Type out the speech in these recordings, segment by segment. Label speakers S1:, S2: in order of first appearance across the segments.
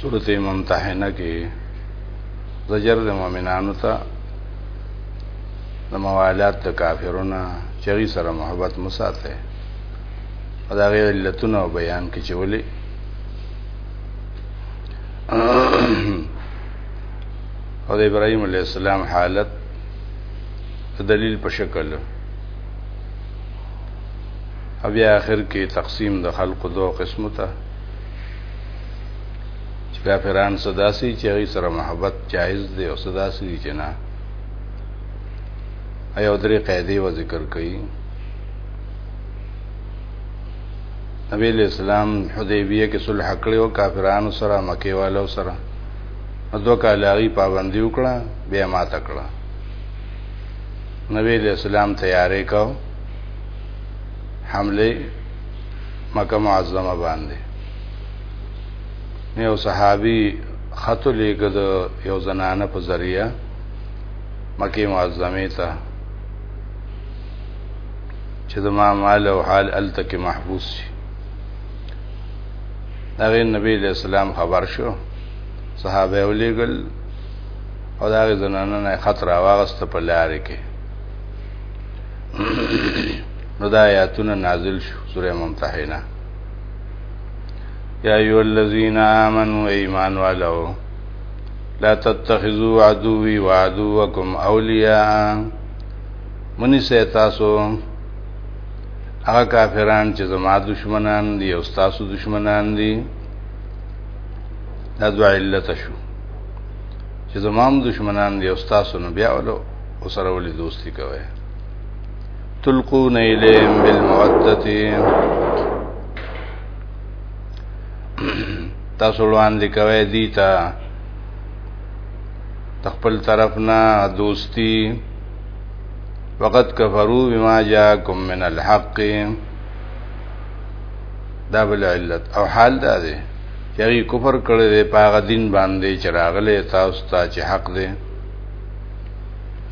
S1: سورته ممتحنه کې زجر د مؤمنانو ته د موالات د کافرونو چغي سره محبت مساته او دا غیر علتونه بیان کې چې ولې او د ابراهيم عليه السلام حالت دلیل په شکل او بیا آخر کې تقسیم د خلق دوه قسمه ته چې کافران صداسي چې هغه سره محبت جایز دی او صداسي چې نه ایا درې قاعده و ذکر کړي نبی اسلام حدیبیه کې صلح کړی او کافرانو سره مکه والو سره دوه کالاغي پابندي وکړه بیا ما تکړه نبی اسلام تیارې کاو حمله مکه معظمه باندې یو صحابي خط لیکد یو زنانه په ذریعہ مکه معظمه ته چې زما مال او حال الته کې محبوس شي دغه نبی له اسلام خبر شو صحابه ولېګل او دغه زنانه نه خطر واغست په لار کې نو دا آیاتونه نازل شو سوره ممتحنه یا ایو الذین آمنو ایمان والو لا تتخذوا عدوی وعدوکم اولیاء منی سه تاسو هغه کافران چې زما دشمنان دي او تاسو دشمنان دي دا دوه علت شو چې زمام دشمنان دي او تاسو نو بیا ولو او سره ولې دوستی کوي تلقون الیهم بالمودته تاسو روان دي کوي دي تا تخپل طرف نه دوستی وقد کفروا بما جاءكم من الحق دا بل علت او حال دا دی چې هغه کفر کړی دی په هغه دین باندې چې راغلی تاسو ته چې حق دی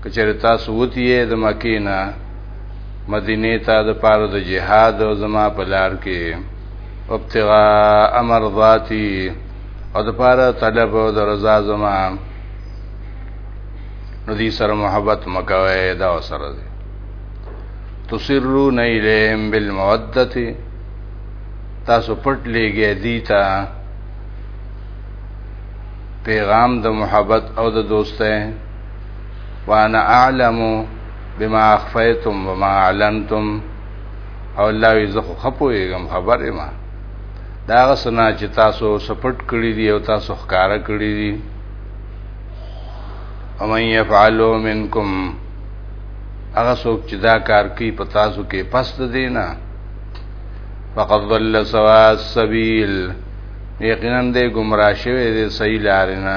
S1: که چېرې تاسو وتي یئ د مکې نه مدینې ته د پاره د جهاد او زما په لار کې ابتغاء مرضاتی او د پاره طلب او د رضا زما نو دې سره محبت مکوي دا سره دي تسرون الیهم بالمودته تاسو پټ لګی دی تا پیغام د محبت او د دوستۍ وانا اعلم بما اخفيتم وما اعلنتم او الله وی زه خو خپويږم خبره ما دا غسنا چې تاسو سپټ کړی دی او تاسو ښکارا کړی دی ومن يفعلوا منکم هغه څوک چې دا کار کوي په تاسو کې پس د دینه فقد ضل سوا السبيل یقینا دې گمراه شوی دې صحیح لارې نه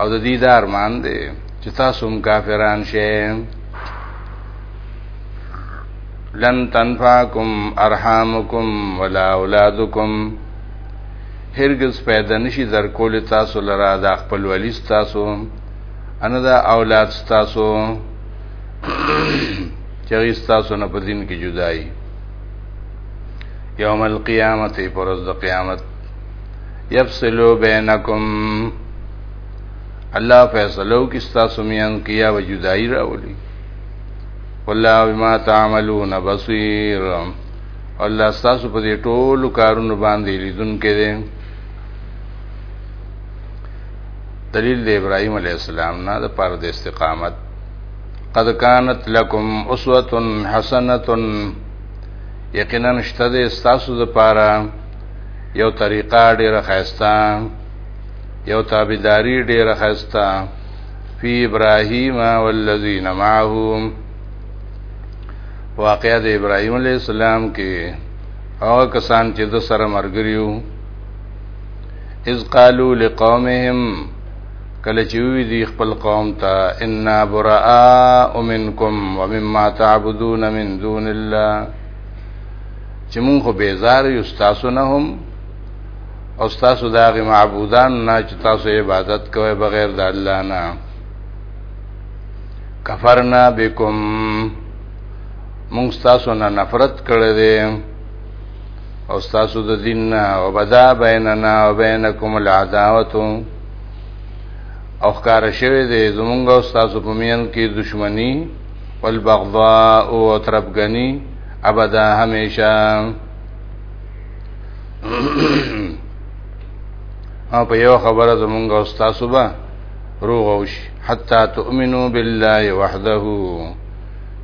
S1: او د دې دار مان دي چې تاسو هم کافران شئ لن تنفعکم ارحامکم ولا اولادکم هرگز پیدا نشي در کول تاسو لرا د خپل ولی تاسو ان دا اولاد تاسو چې تاسو نه په دین کې جدای یوم القیامت پر ورځ د قیامت یفصلو بینکم الله فیصلو کی ستاسو میان کیا و جدائی راولی والله بما تعملون بصیر الله ستاسو په دې ټولو کارونو باندې لیدونکې دي دلیل د ابراهیم علی السلام نه د پاره د استقامت قد كانت لكم اسوه حسنه یقینا شته د استاسو لپاره یو طریقه ډیره خیسته یو تابیداری ډیره خیسته فی ابراهیم والذین معه واقعا د ابراهیم علی السلام کې هغه کسان چې د سره مرګریو اذ قالو لقومهم کله چې وی دی خپل قوم ته ان براء منکم ومما تعبدون من دون الله چې مونږ خو بیزار یو تاسو نه هم او تاسو د هغه معبودان نه چې تاسو عبادت کوئ بغیر د الله نه کفرنا بكم مونږ تاسو نه نفرت کړی دی او تاسو د دین نه او بدا بیننا او بینکم العداوت او ښکار شوی دی زمونږ او تاسو په میان کې دښمنی والبغضاء او تربګنی ابدا همیشه او په یو خبره زمونږ او تاسو به روغ او شي حتا تؤمنو بالله وحده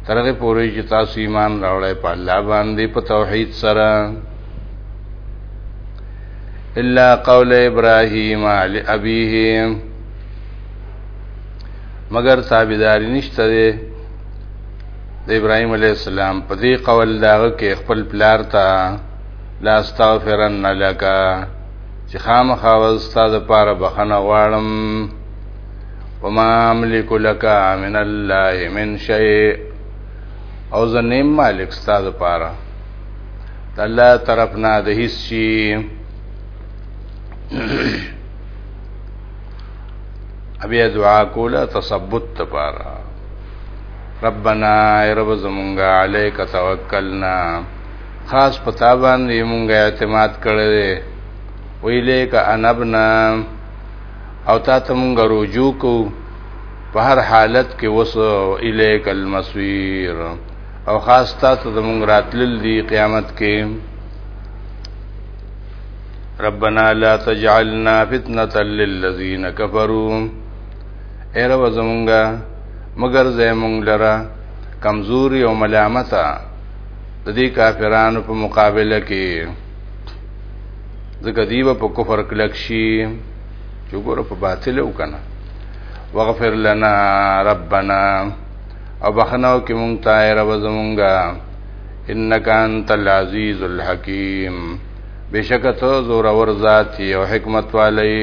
S1: ترغه پوری چې تاسو ایمان راوړی په الله باندې په توحید سره الا قول ابراهیم علی ابیه مگر تابعداري نشته د ابراهيم عليه السلام په دې قول داغه کې خپل پلار ته لا استغفرن لك چې خامخا واستاد پاره بخنه غواړم وما املك لك من الله من شيء او زنیم مالک استاد پاره د الله طرف نه د هیڅ شي ابي دعا کوله تثبت لپاره ربنا ای رب زمونږه علیک توکلنا خاص پتا باندې مونږه اعتماد کړی ویلیک انبنا او تا ته مونږه رجوع کو په هر حالت کې وسو الیک المسویر او خاص تا ته زمونږ راتلل دی قیامت کې ربنا لا تجعلنا فتنه للذین کفروا اے رب زمونږه مگر زمونږ لره کمزوري او ملامتا د دې کافرانو په مقابله کې ځکه دیو په کفر کلک شي چې ګوره په باطل وکنه واغفر لنا ربنا او بخناو کې مونږ ته رب زمونږه انک انت العزیز الحکیم بشکته زور اور ذات او حکمت والی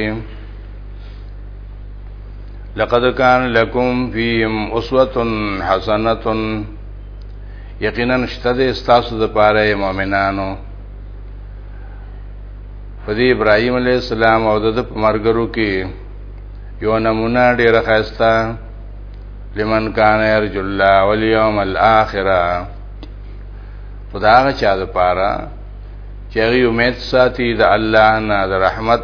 S1: لقد کان لکم فیهم اسوه حسنه یقینا شته د استاسو د پاره مؤمنانو په دې ابراهيم عليه السلام او د مرګرو کې یو نمونه ډیره خسته لمن کان يرجو الله واليوم الاخره خدای هغه چا د پاره چې هغه امید ساتي د الله نه د رحمت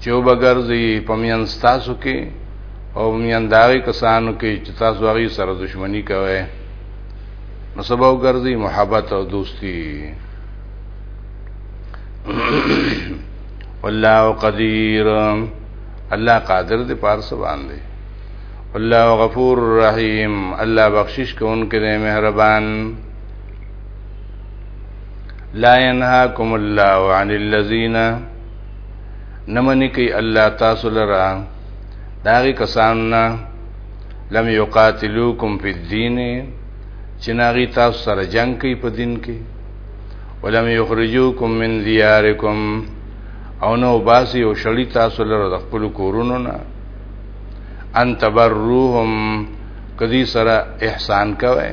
S1: چې وبګرځي په میان تاسو کې او میان داغي کسانو کې چې تاسو هغه سره دښمنی کوي نو سبا وګرځي محبت او دوستی والله قدیر الله قادر دې پارس باندې الله غفور رحیم الله بخشش کوونکی دی مهربان لا ينهاكم الله عن الذين نمنی کوي الله تاسو لرا داغي کسان نه لم يقاتلوكم في الدين چې ناغي تاسو سره جنگ کوي په دین کې ولم يخرجوكم من دياركم او نو باسي او شړی تاسو لره د خپل کورونو نه ان تبروهم کدی سره احسان کوي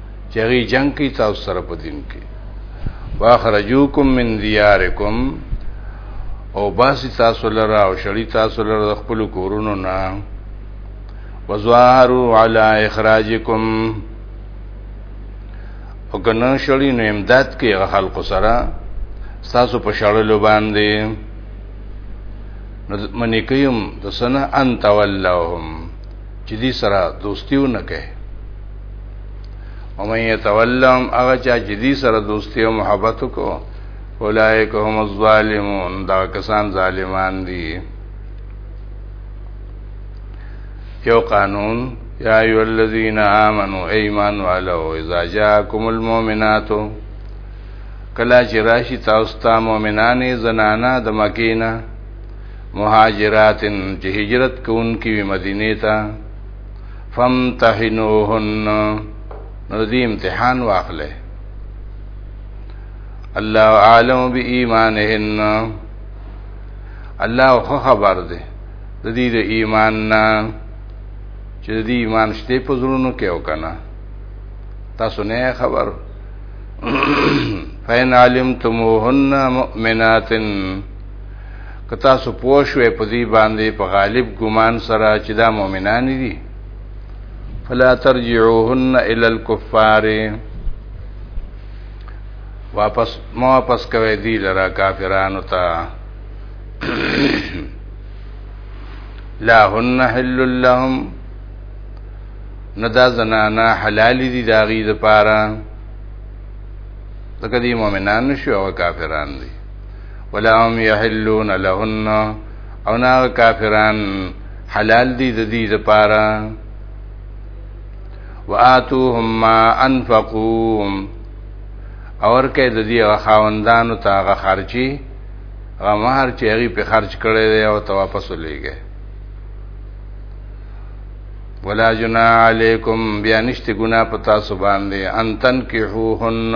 S1: چې هغه جنگ کوي تاسو سره په دین کې واخرجوکم من دیارکم او باسی تاسو لره او شړی تاسو لره د خپل کورونو نه وزوارو علی اخراجکم او کنه شړی نو امداد کې خلق سره تاسو په شړلو باندې نو منی کوم د سنه ان تولهم چې دې سره دوستي ونه کوي ومن يتولهم هغه چا چې دې سره دوستي او محبت وکړو اولئک هم الظالمون دا کسان ظالمان دي یو قانون یا ایو الذین آمنو ایمان والو اذا جاءکم المؤمنات کلا چې راشي تاسو ته مؤمنانې زنانا د مکینه مهاجرات چې هجرت کوونکې وي مدینه ته فامتحنوهن نو دې امتحان واخلې الله عالم به ایمانهن الله خو خبر دی د دې د ایمان نه چې دې ایمان شته په زړونو کې او کنه تاسو نه خبر فین علمتموهن مؤمناتن که تاسو پوه شوئ په دې باندې په غالب ګمان سره چې دا مؤمنان دي فلا ترجعوهن الى الكفار واپس مو واپس کوي دي لرا کافرانو ته لا هن حل لهم ندا زنانا حلال دي داغي د پاره تکدی مؤمنان شو او کافران دي ولا هم يحلون لهن او نا کافران حلال دي د دې لپاره واتوهم ما انفقوا اور کې د دې غخاوندانو ته غ خرچي غ مہر چې هغه په خرج کړي دی او ته واپس ولېږي ولا جنا علیکم بیا نشته ګنا پتا سبحان دی انتن کی هو هن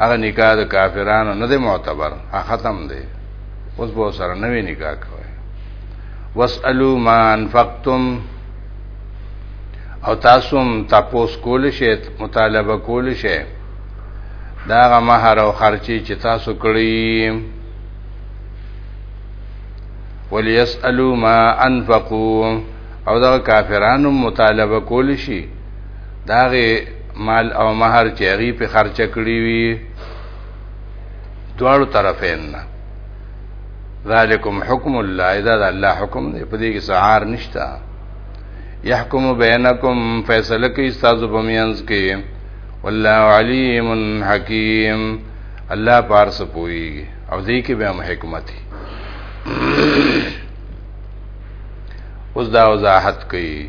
S1: هغه نکاح د کافرانو نه دی معتبر هغه ختم دی اوس به سره نوې نکاح کوي واسالو ما انفقتم او تاسو هم تاسو کول شئ مطالبه کول شئ دا غ مہر او خرچي چې تاسو کړی وليسالو ما انفقوا او دا کافرانو مطالبه کول شي داغه مال او مہر چې هغه په خرچ کړی وي دواړو طرفین نه ذالکم حکم الله اذا الله حکم دی په دې کې سهار نشتا يحكم بينكم فیصله کوي استاد په میانس کې والله علیم حکیم الله پار سپوي او دې کې به هم حکمت دی اوس دا وضاحت کوي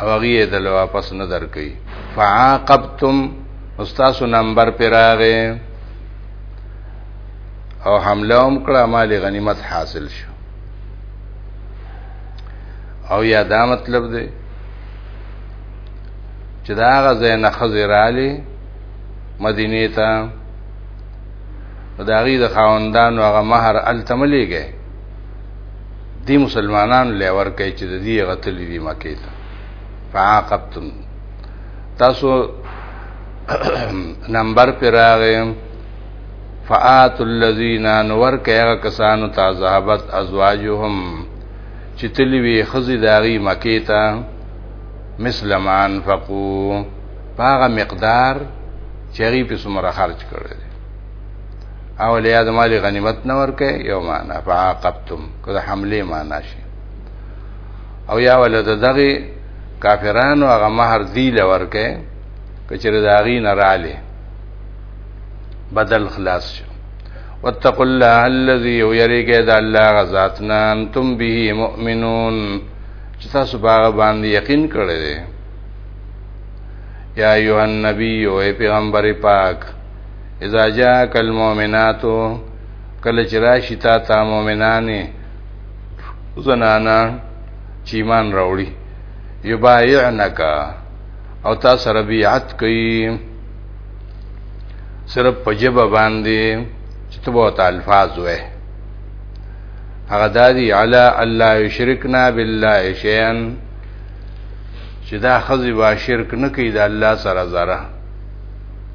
S1: او هغه د واپس نه درکې فعاقبتم استاد نمبر پراغه او حمله هم کړه مال غنیمت حاصل شو او یا دا مطلب دی چې دا غزه نه خزرالی مدینه ته دا غي د خاوندانو هغه مہر التملیږي دی مسلمانان لور کوي چې د دې غتل دي مکه ته فعاقبتم تاسو نمبر پر راغې فآت الذین نور کهغه کسانو ته ذهبت ازواجهم چې تلی وی خزی داغي مکه ته مسلمان فقو هغه مقدار چې غي په سمره خرج کړی او لیا د مال غنیمت نه ورکه یو معنا فعاقبتم کله حمله معنا شي او یا ولد دغه کافرانو هغه مہر دی لورکه کچره داغي نه رااله بدل خلاص شو واتقوا الله الذي يريګه د الله غزاتنا انتم به مؤمنون چې تاسو باغ باندې یقین کړی دی یا ایوه النبی او پیغمبر پاک اذا جاءك المؤمنات کله چې راشي تا ته مؤمنانې زنانا چې ایمان راوړي یبایعنک او تا سره بیعت کوي صرف په جبه باندې چې ته به الفاظ وې هغه دادی علی الله یشرکنا بالله شیئا چې دا خزی با شرک نه کوي د الله سره زره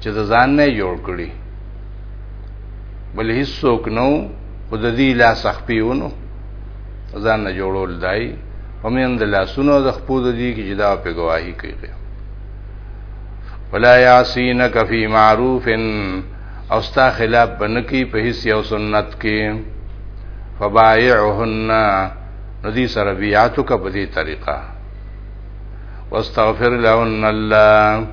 S1: چې د ځان نه جوړ کړي بل هیڅوک نو خو د دې لاس خپیونو ځان نه جوړول دای ومن د لاسونو د خپو د دې کې جدا په گواهی کوي ولا یاسینک فی معروف او ستا خلاف بنکی په هیڅ یو سنت کې فبایعهن نو دې سره بیعتک په دې طریقه واستغفر لهن الله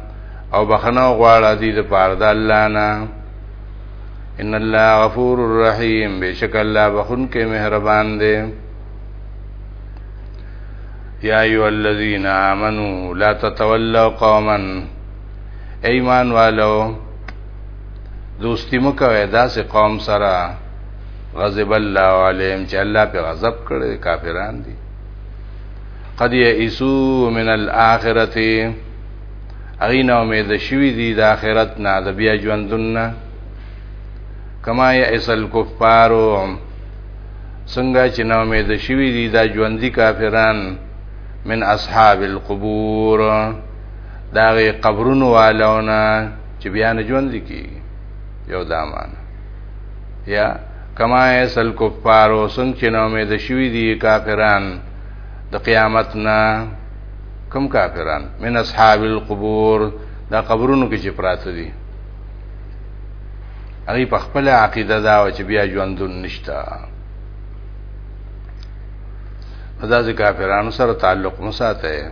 S1: او بخنه غواړه دې د پاره د الله نه ان الله غفور الرحیم بشک الله بخون کې مهربان دی یا ایو الذین آمنو لا تتولوا قوما ایمان والو دوستی مکوه داسې قوم سره غضب الله علیهم چې الله په غضب کړي کافران دي قد یئسو من الاخرته هغه نه امید شوی دی د آخرت نه د بیا ژوندون نه کما یئس الکفار څنګه چې نه امید شوی دی دا ژوندۍ کافران من اصحاب القبور دا غي قبرونو والونه چې بیا نه ژوند کی یو دامان یا کما یئس الکفار څنګه چې نه امید شوی دی کافران د قیامت نه کم کافران من اصحاب القبور دا قبرونو کې چې پراته دي هغه په خپل عقیده دا چې بیا ژوندون نشتا دا ځکه کافرانو سره تعلق مساته